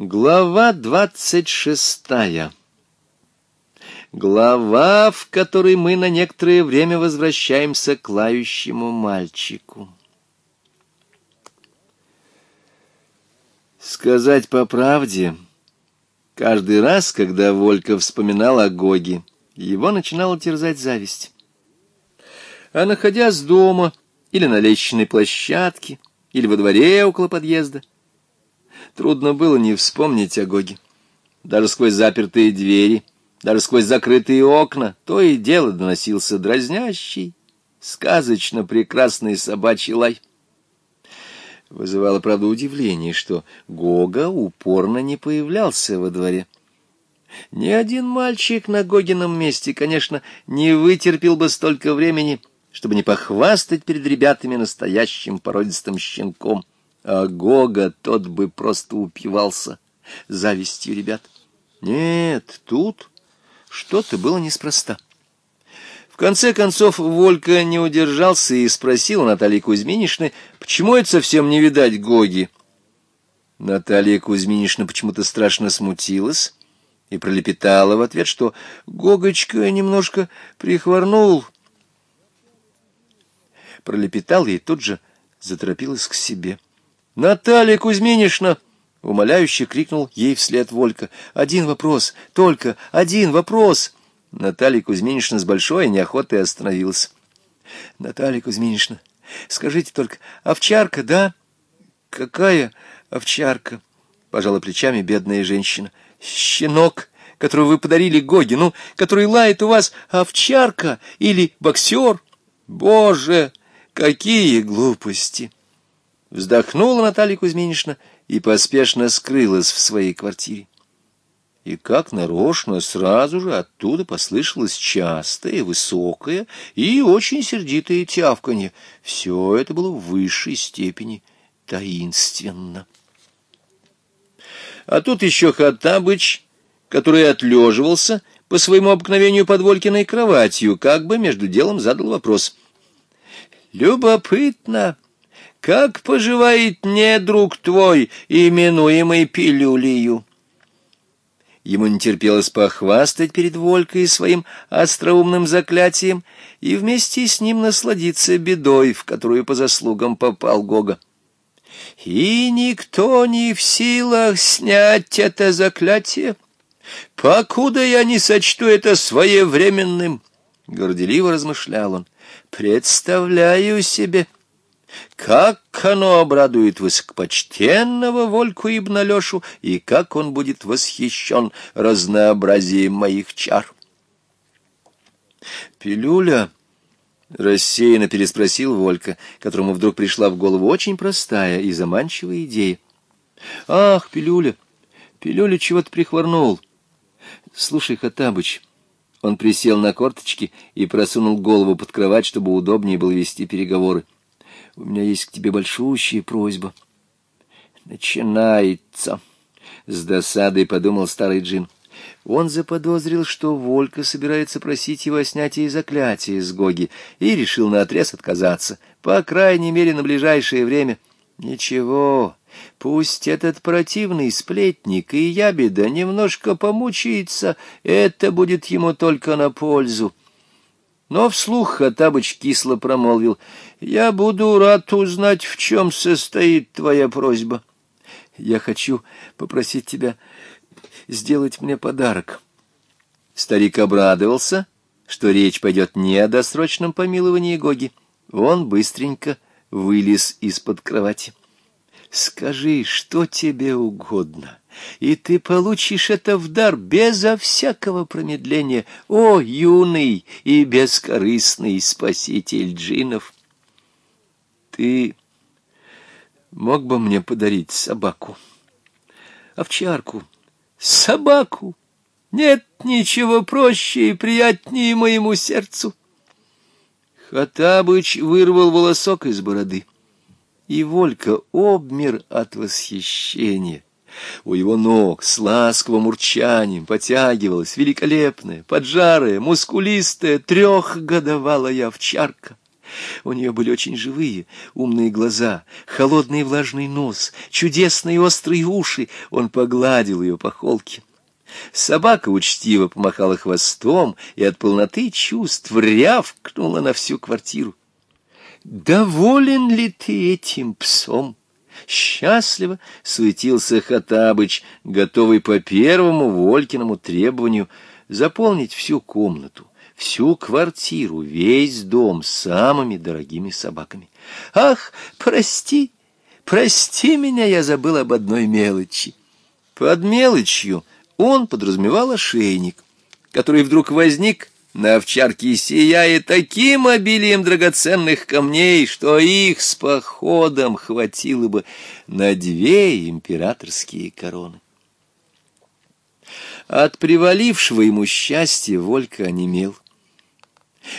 Глава двадцать шестая. Глава, в которой мы на некоторое время возвращаемся к лающему мальчику. Сказать по правде, каждый раз, когда Волька вспоминал о Гоге, его начинала терзать зависть. А находясь дома или на лестничной площадке, или во дворе около подъезда, Трудно было не вспомнить о Гоге. Даже сквозь запертые двери, даже сквозь закрытые окна, то и дело доносился дразнящий, сказочно прекрасный собачий лай. Вызывало, правда, удивление, что Гога упорно не появлялся во дворе. Ни один мальчик на Гогином месте, конечно, не вытерпел бы столько времени, чтобы не похвастать перед ребятами настоящим породистым щенком — а Гога тот бы просто упивался завистью ребят. Нет, тут что-то было неспроста. В конце концов Волька не удержался и спросил Натальи Кузьминишны, почему это совсем не видать Гоги. Наталья Кузьминишна почему-то страшно смутилась и пролепетала в ответ, что Гогочка немножко прихворнул. Пролепетала и тут же заторопилась к себе. — «Наталья Кузьминишна!» — умоляюще крикнул ей вслед Волька. «Один вопрос, только один вопрос!» Наталья Кузьминишна с большой неохотой остановилась. «Наталья Кузьминишна, скажите только, овчарка, да?» «Какая овчарка?» — пожала плечами бедная женщина. «Щенок, которого вы подарили Гогину, который лает у вас овчарка или боксер?» «Боже, какие глупости!» Вздохнула Наталья Кузьминична и поспешно скрылась в своей квартире. И как нарочно сразу же оттуда послышалось частое, высокое и очень сердитое тявканье. Все это было в высшей степени таинственно. А тут еще Хаттабыч, который отлеживался по своему обыкновению под Волькиной кроватью, как бы между делом задал вопрос. «Любопытно!» как поживает недруг твой, именуемый пилюлию? Ему не терпелось похвастать перед Волькой своим остроумным заклятием и вместе с ним насладиться бедой, в которую по заслугам попал Гога. И никто не в силах снять это заклятие, покуда я не сочту это своевременным, — горделиво размышлял он. Представляю себе... Как оно обрадует высокопочтенного Вольку и Бналешу, и как он будет восхищен разнообразием моих чар! Пилюля... — рассеянно переспросил Волька, которому вдруг пришла в голову очень простая и заманчивая идея. — Ах, пилюля! Пилюля чего-то прихворнул. — Слушай, Хатабыч... Он присел на корточки и просунул голову под кровать, чтобы удобнее было вести переговоры. — у меня есть к тебе большущая просьба. Начинается. С досадой подумал старый Джин. Он заподозрил, что Волька собирается просить его о снятии заклятия из Гоги, и решил наотрез отказаться, по крайней мере, на ближайшее время. Ничего, пусть этот противный сплетник и ябеда немножко помучается, это будет ему только на пользу. Но вслух Хаттабыч кисло промолвил, «Я буду рад узнать, в чем состоит твоя просьба. Я хочу попросить тебя сделать мне подарок». Старик обрадовался, что речь пойдет не о досрочном помиловании Гоги. Он быстренько вылез из-под кровати. «Скажи, что тебе угодно» и ты получишь это в дар безо всякого промедления, о юный и бескорыстный спаситель джинов! Ты мог бы мне подарить собаку, овчарку, собаку? Нет ничего проще и приятнее моему сердцу. Хатабыч вырвал волосок из бороды, и Волька обмер от восхищения. У его ног с ласковым урчанием потягивалась великолепная, поджарая, мускулистая, трехгодовалая овчарка. У нее были очень живые, умные глаза, холодный влажный нос, чудесные острые уши. Он погладил ее по холке. Собака учтиво помахала хвостом и от полноты чувств рявкнула на всю квартиру. «Доволен ли ты этим псом?» Счастливо суетился Хатабыч, готовый по первому Волькиному требованию заполнить всю комнату, всю квартиру, весь дом самыми дорогими собаками. «Ах, прости, прости меня, я забыл об одной мелочи». Под мелочью он подразумевал ошейник, который вдруг возник на овчарке сияет таким обилием драгоценных камней, что их с походом хватило бы на две императорские короны. От привалившего ему счастья Волька онемел.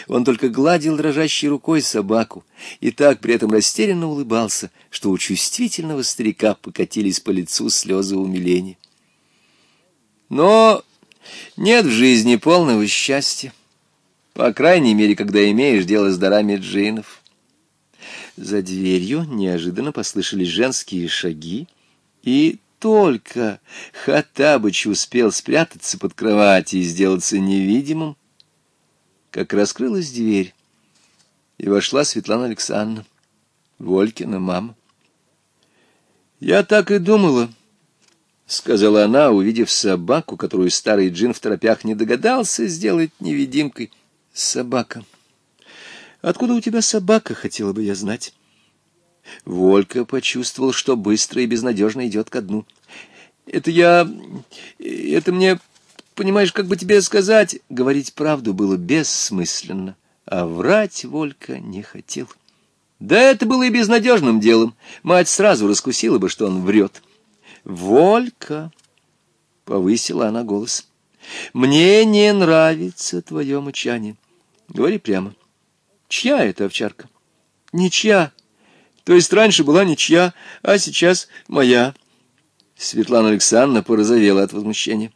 Он только гладил дрожащей рукой собаку и так при этом растерянно улыбался, что у чувствительного старика покатились по лицу слезы умиления. Но нет в жизни полного счастья. По крайней мере, когда имеешь дело с дарами джинов. За дверью неожиданно послышались женские шаги, и только Хаттабыч успел спрятаться под кровать и сделаться невидимым, как раскрылась дверь, и вошла Светлана Александровна, Волькина мама. «Я так и думала», — сказала она, увидев собаку, которую старый джин в торопях не догадался сделать невидимкой — Собака. Откуда у тебя собака, хотела бы я знать? Волька почувствовал, что быстро и безнадежно идет ко дну. Это я... Это мне... Понимаешь, как бы тебе сказать? Говорить правду было бессмысленно, а врать Волька не хотел. Да это было и безнадежным делом. Мать сразу раскусила бы, что он врет. «Волька!» — повысила она голос. «Мне не нравится твое мычание». Говори прямо. Чья эта овчарка? Ничья. То есть раньше была ничья, а сейчас моя. Светлана Александровна порозовела от возмущения.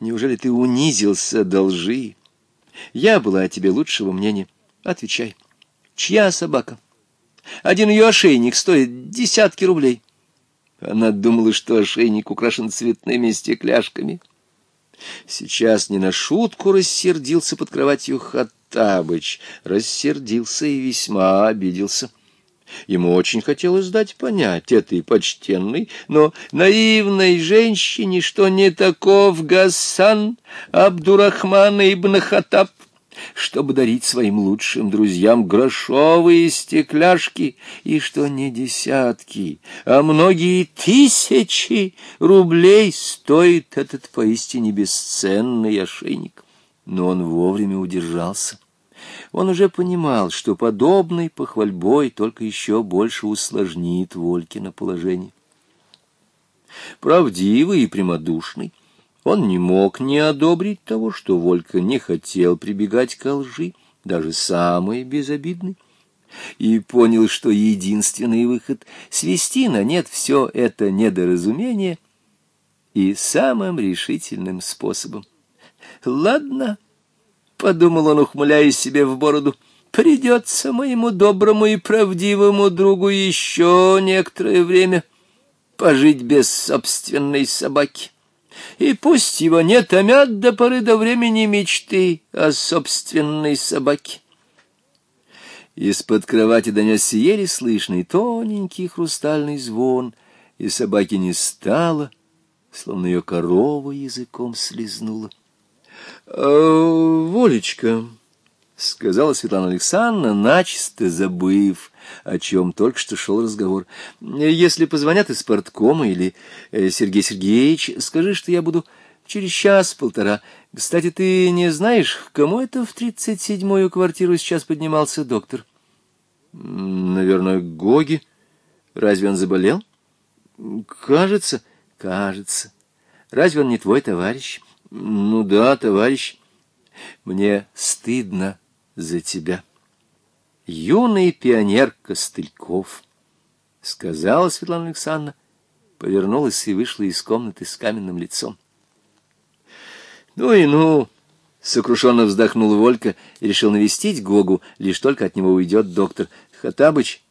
Неужели ты унизился, должи? Я была о тебе лучшего мнения. Отвечай. Чья собака? Один ее ошейник стоит десятки рублей. Она думала, что ошейник украшен цветными стекляшками. — Сейчас не на шутку рассердился под кроватью Хаттабыч. Рассердился и весьма обиделся. Ему очень хотелось дать понять этой почтенной, но наивной женщине, что не таков Гасан Абдурахман ибн Хаттаб, чтобы дарить своим лучшим друзьям грошовые стекляшки, и что не десятки, а многие тысячи рублей стоит этот поистине бесценный ошейник. Но он вовремя удержался. Он уже понимал, что подобной похвальбой только еще больше усложнит Волькино положение. Правдивый и прямодушный, он не мог не одобрить того, что Волька не хотел прибегать к лжи, даже самой безобидной, и понял, что единственный выход — свести на нет все это недоразумение и самым решительным способом. «Ладно», — подумал он, ухмыляясь себе в бороду, — «придется моему доброму и правдивому другу еще некоторое время пожить без собственной собаки» и пусть его не томят а до поры до времени мечты о собственной собаке. Из-под кровати донесся еле слышный тоненький хрустальный звон, и собаки не стало, словно ее корова языком слезнула. «Э, — Волечка, — сказала Светлана Александровна, начисто забыв, о чем только что шел разговор. — Если позвонят из порткома или э, Сергей Сергеевич, скажи, что я буду через час-полтора. Кстати, ты не знаешь, кому это в тридцать седьмую квартиру сейчас поднимался доктор? — Наверное, Гоги. Разве он заболел? — Кажется, кажется. Разве он не твой товарищ? — Ну да, товарищ. Мне стыдно за тебя. Юный пионер Костыльков, — сказала Светлана Александровна, повернулась и вышла из комнаты с каменным лицом. Ну и ну, — сокрушенно вздохнул Волька и решил навестить Гогу, лишь только от него уйдет доктор. Хатабыч,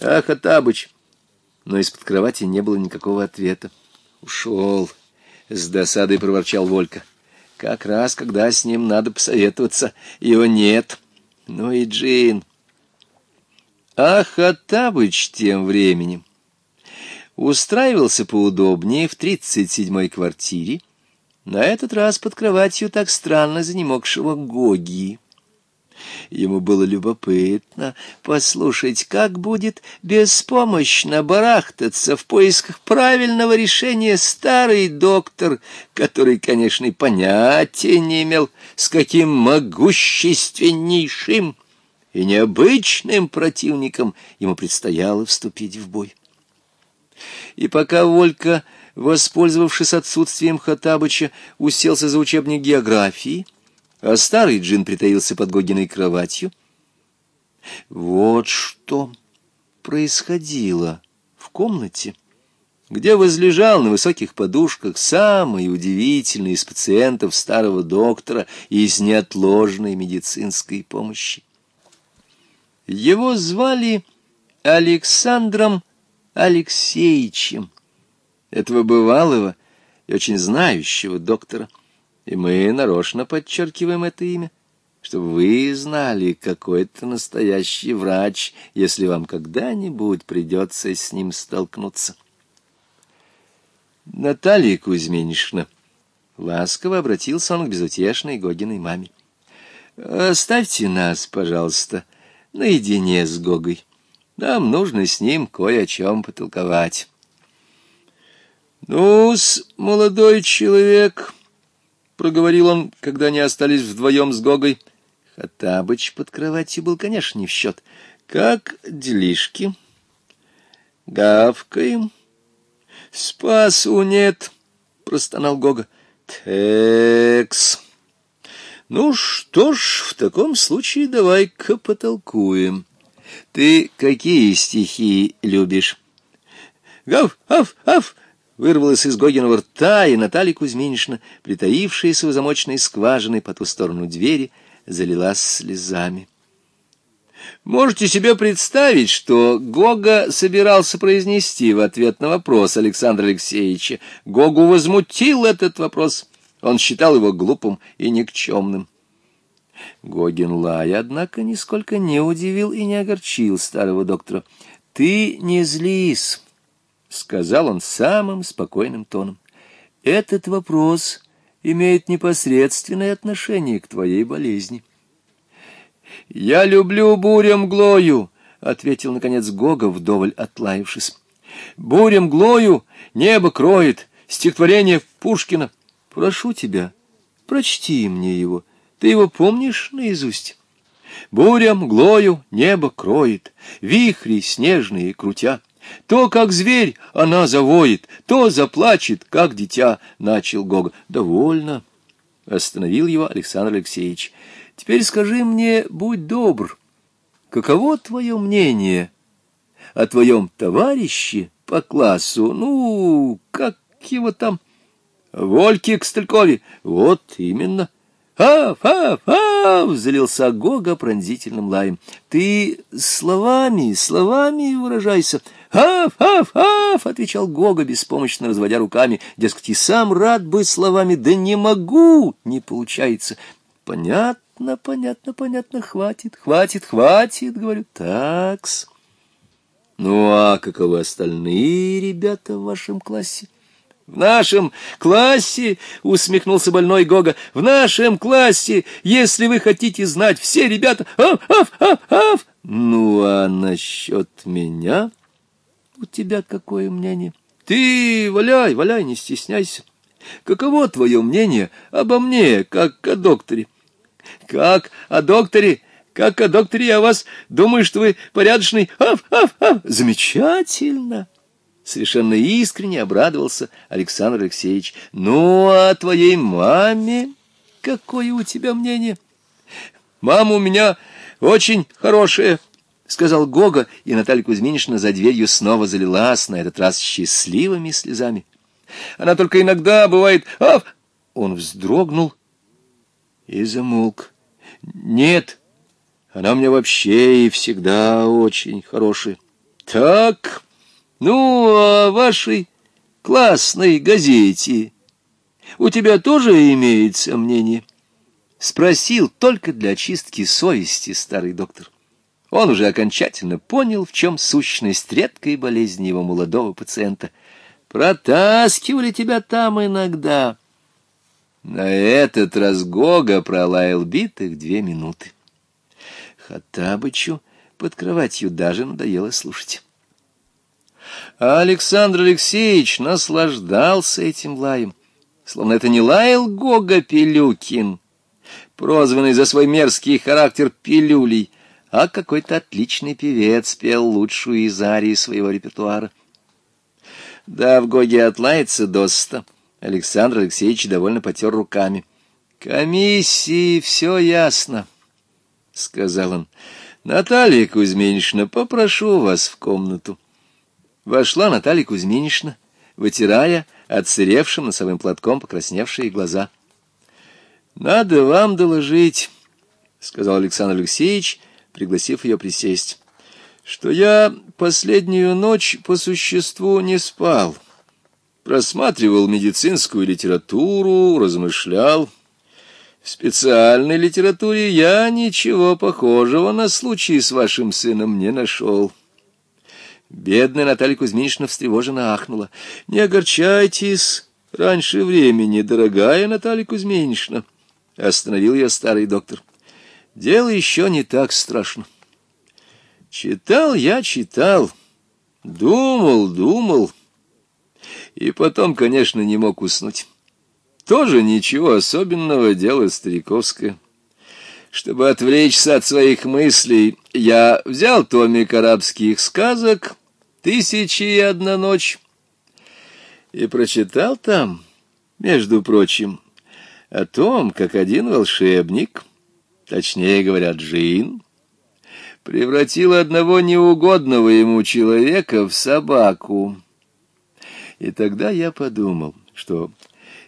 а, Хатабыч! Но из-под кровати не было никакого ответа. Ушел, — с досадой проворчал Волька. Как раз, когда с ним надо посоветоваться, его нет. — но и Джин. А Хаттабыч тем временем устраивался поудобнее в тридцать седьмой квартире, на этот раз под кроватью так странно занемогшего Гогии. Ему было любопытно послушать, как будет беспомощно барахтаться в поисках правильного решения старый доктор, который, конечно, и понятия не имел, с каким могущественнейшим и необычным противником ему предстояло вступить в бой. И пока Волька, воспользовавшись отсутствием Хатабыча, уселся за учебник географии, а старый джин притаился под Гогиной кроватью. Вот что происходило в комнате, где возлежал на высоких подушках самый удивительный из пациентов старого доктора из неотложной медицинской помощи. Его звали Александром Алексеевичем, этого бывалого и очень знающего доктора. И мы нарочно подчеркиваем это имя, чтобы вы знали, какой это настоящий врач, если вам когда-нибудь придется с ним столкнуться. Наталья Кузьминична. Ласково обратился он к безутешной Гогиной маме. «Оставьте нас, пожалуйста, наедине с Гогой. Нам нужно с ним кое о чем потолковать». «Ну-с, молодой человек», проговорил он, когда они остались вдвоем с Гогой. Хаттабыч под кроватью был, конечно, не в счет. Как делишки? Гавкаем. Спасу нет, простонал Гога. Текс. Ну что ж, в таком случае давай-ка потолкуем. Ты какие стихи любишь? Гав, аф, аф, вырвалась из Гогиного рта, и Наталья Кузьминична, притаившаяся в замочной скважины по ту сторону двери, залилась слезами. Можете себе представить, что Гога собирался произнести в ответ на вопрос Александра Алексеевича. Гогу возмутил этот вопрос. Он считал его глупым и никчемным. Гогин Лай, однако, нисколько не удивил и не огорчил старого доктора. «Ты не злись» сказал он самым спокойным тоном. Этот вопрос имеет непосредственное отношение к твоей болезни. Я люблю бурям глою, ответил наконец Гога, вдоволь отлаившись. Бурям глою небо кроет стихотворение Пушкина. Прошу тебя, прочти мне его. Ты его помнишь наизусть? Бурям глою небо кроет, вихри снежные крутя. То, как зверь, она завоет, то заплачет, как дитя, — начал Гога. — Довольно, — остановил его Александр Алексеевич. — Теперь скажи мне, будь добр, каково твое мнение о твоем товарище по классу, ну, как его там, Вольке к Сталькове? Вот именно. «Аф, аф, аф!» — залился Гога пронзительным лаем. «Ты словами, словами выражайся!» «Аф, аф, аф!» — отвечал Гога, беспомощно разводя руками. Дескать, и сам рад быть словами «да не могу!» Не получается. «Понятно, понятно, понятно, хватит, хватит, хватит!» — говорю. «Такс!» «Ну а каковы остальные ребята в вашем классе?» В нашем классе, — усмехнулся больной Гога, — в нашем классе, если вы хотите знать, все ребята... Аф, аф, аф, аф. Ну, а насчет меня... У тебя какое мнение? Ты валяй, валяй, не стесняйся. Каково твое мнение обо мне, как о докторе? Как о докторе? Как о докторе я вас думаю, что вы порядочный. Аф, аф, аф. Замечательно. Совершенно искренне обрадовался Александр Алексеевич. Ну, а твоей маме какое у тебя мнение? Мама у меня очень хорошая. — сказал Гога, и Наталья Кузьминична за дверью снова залилась, на этот раз счастливыми слезами. «Она только иногда бывает... А!» Он вздрогнул и замолк. «Нет, она у меня вообще и всегда очень хорошая». «Так, ну, а вашей классной газете у тебя тоже имеется мнение?» — спросил только для очистки совести старый доктор. Он уже окончательно понял, в чем сущность редкой болезни его молодого пациента. «Протаскивали тебя там иногда». На этот раз Гога пролаял битых две минуты. Хаттабычу под кроватью даже надоело слушать. А Александр Алексеевич наслаждался этим лаем, словно это не лаял Гога Пилюкин, прозванный за свой мерзкий характер Пилюлей, а какой-то отличный певец пел лучшую из арии своего репертуара. Да, в Гоге отлается доста. Александр Алексеевич довольно потер руками. «Комиссии все ясно», — сказал он. «Наталья Кузьминична, попрошу вас в комнату». Вошла Наталья Кузьминична, вытирая отсыревшим носовым платком покрасневшие глаза. «Надо вам доложить», — сказал Александр Алексеевич, — пригласив ее присесть, что я последнюю ночь по существу не спал, просматривал медицинскую литературу, размышлял. В специальной литературе я ничего похожего на случай с вашим сыном не нашел. Бедная Наталья Кузьминична встревоженно ахнула. — Не огорчайтесь раньше времени, дорогая Наталья Кузьминична! — остановил ее старый доктор дело еще не так страшно. Читал я, читал, думал, думал, и потом, конечно, не мог уснуть. Тоже ничего особенного, дело стариковское. Чтобы отвлечься от своих мыслей, я взял томик арабских сказок «Тысячи и одна ночь» и прочитал там, между прочим, о том, как один волшебник — точнее говоря, джин, превратил одного неугодного ему человека в собаку. И тогда я подумал, что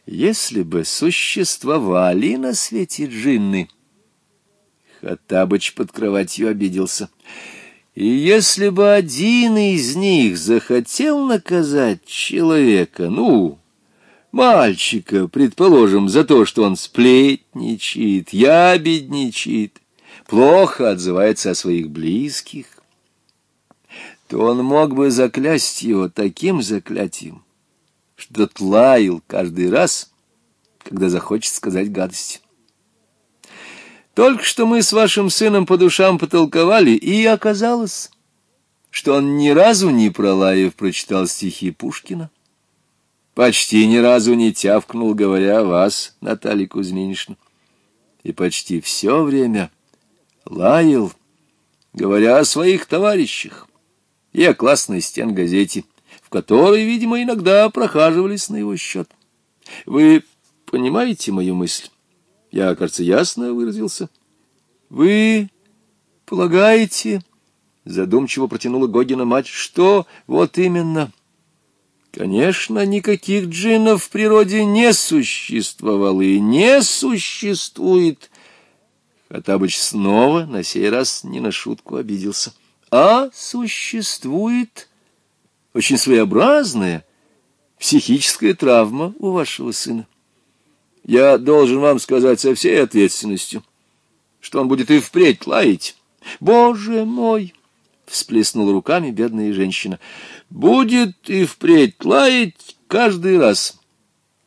если бы существовали на свете джинны... Хаттабыч под кроватью обиделся. И если бы один из них захотел наказать человека, ну, мальчика, предположим, за то, что он сплетничает, ябедничает, плохо отзывается о своих близких, то он мог бы заклясть его таким заклятием, что тот каждый раз, когда захочет сказать гадость. Только что мы с вашим сыном по душам потолковали, и оказалось, что он ни разу не пролаев прочитал стихи Пушкина почти ни разу не тявкнул, говоря о вас, Наталья Кузьминична. И почти все время лаял, говоря о своих товарищах и о классной стенгазете, в которой, видимо, иногда прохаживались на его счет. Вы понимаете мою мысль? Я, кажется, ясно выразился. Вы полагаете, задумчиво протянула Гогина мать, что вот именно... Конечно, никаких джиннов в природе не существовало и не существует. Хаттабыч снова, на сей раз, не на шутку обиделся. А существует очень своеобразная психическая травма у вашего сына. Я должен вам сказать со всей ответственностью, что он будет и впредь лаять. Боже мой! всплеснула руками бедная женщина. Будет и впредь лаять каждый раз,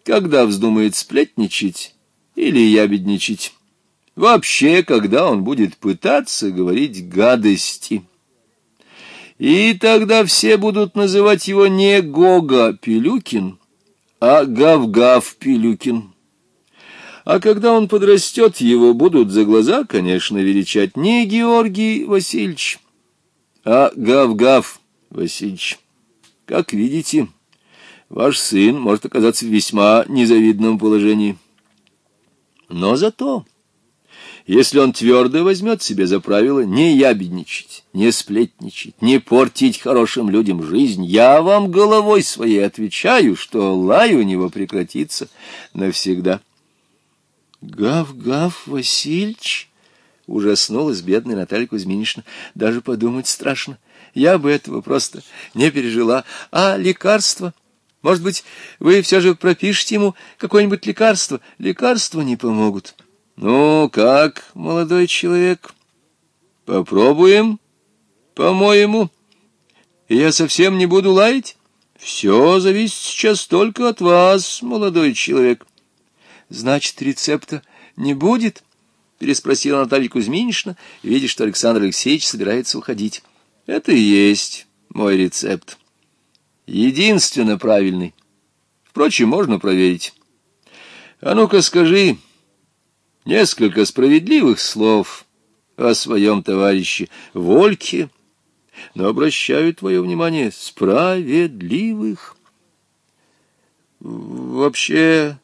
когда вздумает сплетничать или ябедничать. Вообще, когда он будет пытаться говорить гадости. И тогда все будут называть его не Гога Пилюкин, а Гав Гав Пилюкин. А когда он подрастет, его будут за глаза, конечно, величать не Георгий Васильевич, а, гав-гав, Васильич. как видите, ваш сын может оказаться в весьма незавидном положении. Но зато, если он твердо возьмет себе за правило не ябедничать, не сплетничать, не портить хорошим людям жизнь, я вам головой своей отвечаю, что лай у него прекратится навсегда. Гав-гав, Васильич, Ужаснулась бедная Наталья Кузьминична. Даже подумать страшно. Я бы этого просто не пережила. А лекарство? Может быть, вы все же пропишете ему какое-нибудь лекарство? Лекарства не помогут. Ну, как, молодой человек? Попробуем, по-моему. Я совсем не буду лаять. Все зависит сейчас только от вас, молодой человек. Значит, рецепта не будет? —— переспросила Наталья Кузьминична, видя, что Александр Алексеевич собирается уходить. — Это и есть мой рецепт. Единственно правильный. Впрочем, можно проверить. А ну-ка скажи несколько справедливых слов о своем товарище Вольке, но обращаю твое внимание справедливых. Вообще,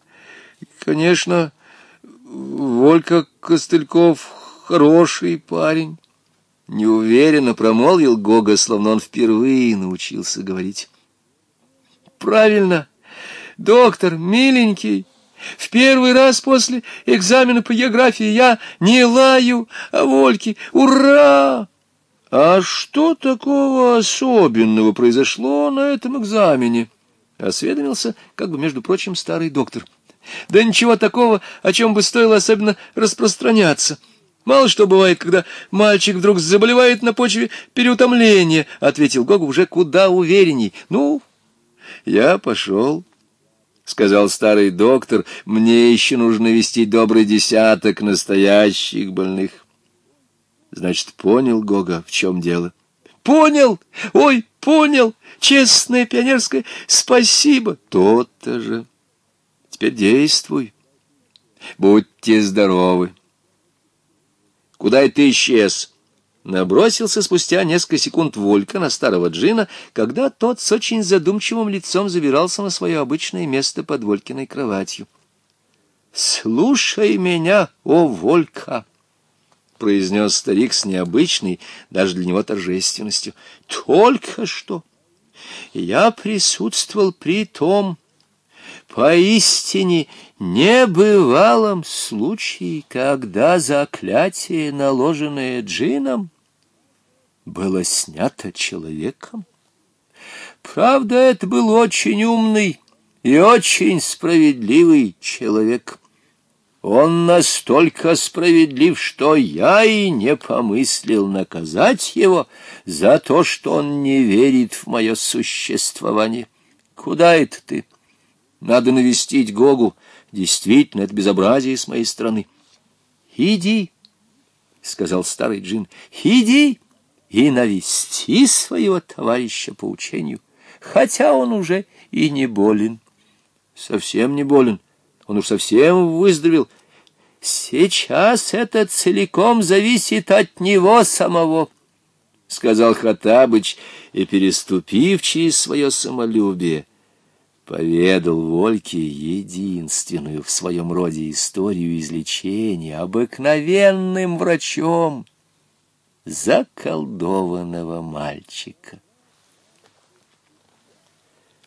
конечно... Волька Костыльков хороший парень, — неуверенно промолвил Гога, словно он впервые научился говорить. — Правильно, доктор, миленький, в первый раз после экзамена по географии я не лаю а Вольке. Ура! А что такого особенного произошло на этом экзамене? — осведомился, как бы, между прочим, старый доктор. — да ничего такого, о чем бы стоило особенно распространяться. Мало что бывает, когда мальчик вдруг заболевает на почве переутомления, — ответил Гога уже куда уверенней. — Ну, я пошел, — сказал старый доктор. — Мне еще нужно вести добрый десяток настоящих больных. — Значит, понял Гога, в чем дело? — Понял! Ой, понял! Честное пионерское спасибо! Тот-то же! теперь действуй. Будьте здоровы. Куда ты исчез? Набросился спустя несколько секунд Волька на старого джина, когда тот с очень задумчивым лицом забирался на свое обычное место под Волькиной кроватью. «Слушай меня, о Волька!» — произнес старик с необычной, даже для него торжественностью. «Только что я присутствовал при том Поистине небывалом случае, когда заклятие, наложенное джином, было снято человеком. Правда, это был очень умный и очень справедливый человек. Он настолько справедлив, что я и не помыслил наказать его за то, что он не верит в мое существование. Куда это ты? — надо навестить Гогу. Действительно, это безобразие с моей стороны. — Иди, — сказал старый джин, — иди и навести своего товарища по учению, хотя он уже и не болен. — Совсем не болен. Он уж совсем выздоровел. Сейчас это целиком зависит от него самого, — сказал Хатабыч, и, переступив через свое самолюбие, — поведал Вольке единственную в своем роде историю излечения обыкновенным врачом заколдованного мальчика.